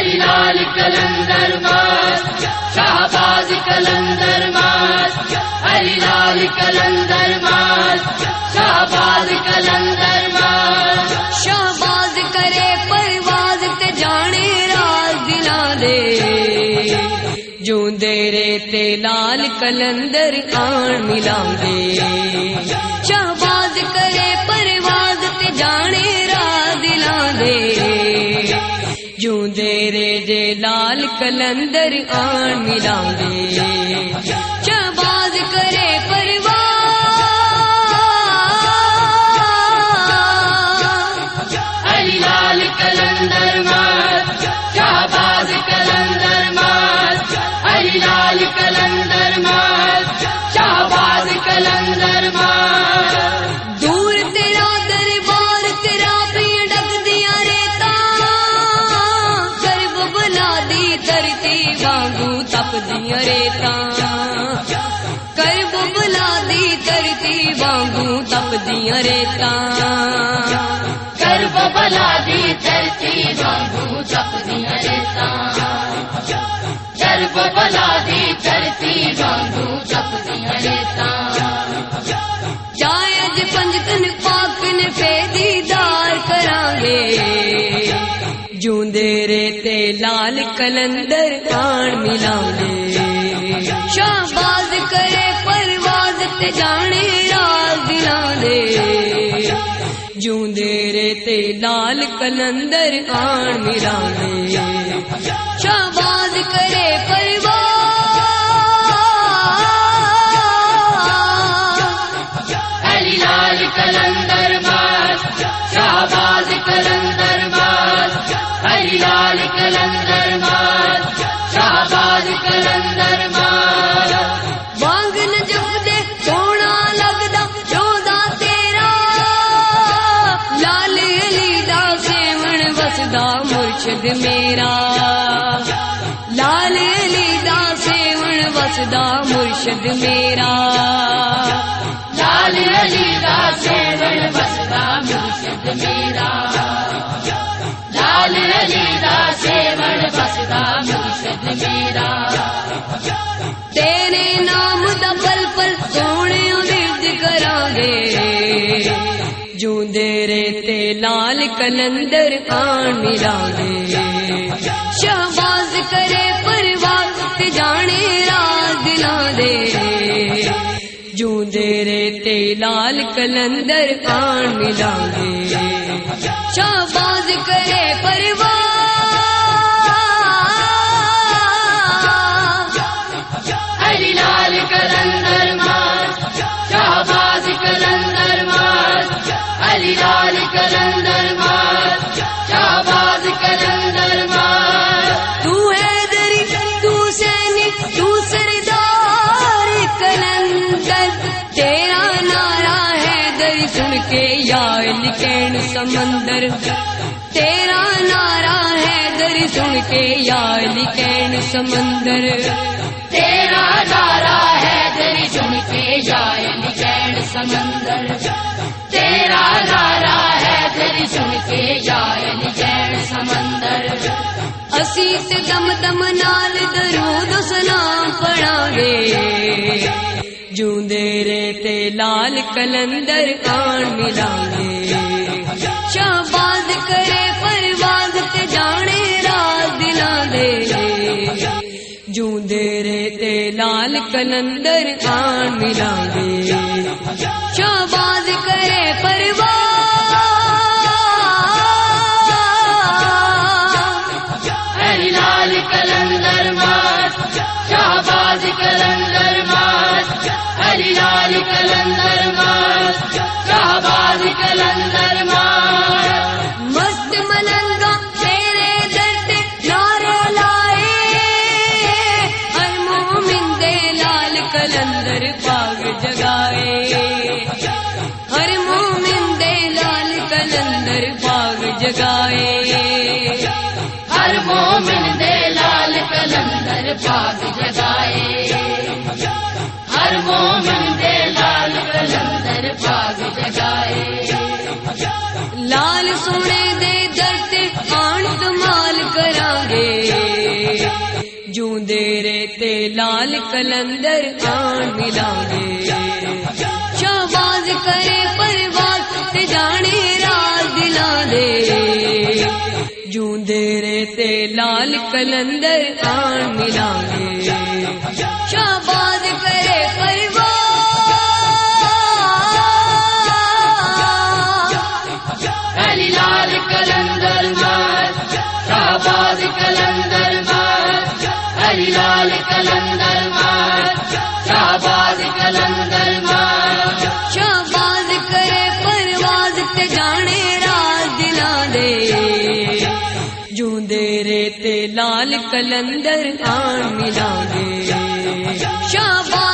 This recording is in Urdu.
ہری لال کلندر مات شہباز کلندر مات ہری لال کلندر مات شہباز کلندر مات شہباز کرے پرواز تے جانے راز دلا دے جو رے تے لال کلندر آن ملا دے کلندر آن ملا گے بلا دی دھرتی وانگو تپ دیا ریتا کرب بلا دی دھرتی وانگو تپ دیا ریتا کرب بلا دی دھرتی وانگو جپ دیا ریتا کرب بلا دی دھرتی وانگو جپ دیا ریتا جائے پنجتن پاک نے فے دیدار کران گے جوندے رے تے لال کلندر آن ملاؤں گے شہباز کرے پرواز تے جانے راز دلاں دے جوندے رے تے لال کلندر آن ملاؤں گے شہباز کرے پرواز۔ ہری لال کلندر مات شہباز کلندر مات ہری لال کلندر شہباز دے سونا لگدا تیرا۔ لال علی دا سیون وسدا مرشد میرا۔ لال علی دا سیون وسدا مرشد میرا۔ لال علی دا سیون بسدا مرشد میرا۔ میرا تیرے نام دا پل پل سونے ورد کران گے جوندے رے تے لال کلندر آن ملان گے شہباز کرے پرواز تے جانے راز دلاں دے۔ جوندے رے تے لال کلندر آن ملان گے شہباز کرے پرواز ہری کلندر شہباز کلندر تو تو تو سردار کلندر تیرا نارا ہے دری سن کے یا لکھین سمندر۔ تیرا نارا ہے دری سن کے یا لکھین سمندر۔ تیرا نارا ہے دری سن کے جائل سمندر۔ تیرا نارا ہے دری سن کے جائل کین سمندر۔ اسی دم دم نال درود سلام پڑھا گے جوندے رے تے لال کلندر آن ملان گے شہباز کرے پرواز تے جانے راز دلاں دے جوندے رے تے لال کلندر آن ملان گے کلندر پاگ جگائے۔ ہر مومن دے لال کلندر پاگ جگائے۔ ہر مومن دے لال کلندر پاگ جگائے۔ ہر مومن دے لال کلندر پاگ جگائے۔ لال سونے لال کلندر آن ملا گے شہباز کرے پرواز تے جانے راز دلا دے جون رے تے لال کلندر آن ملا گے کلندر شہباز کرے پرواز تے جانے راز دلا دے۔ جوں رے تے لال کلندر آن ملا دے۔ شہباز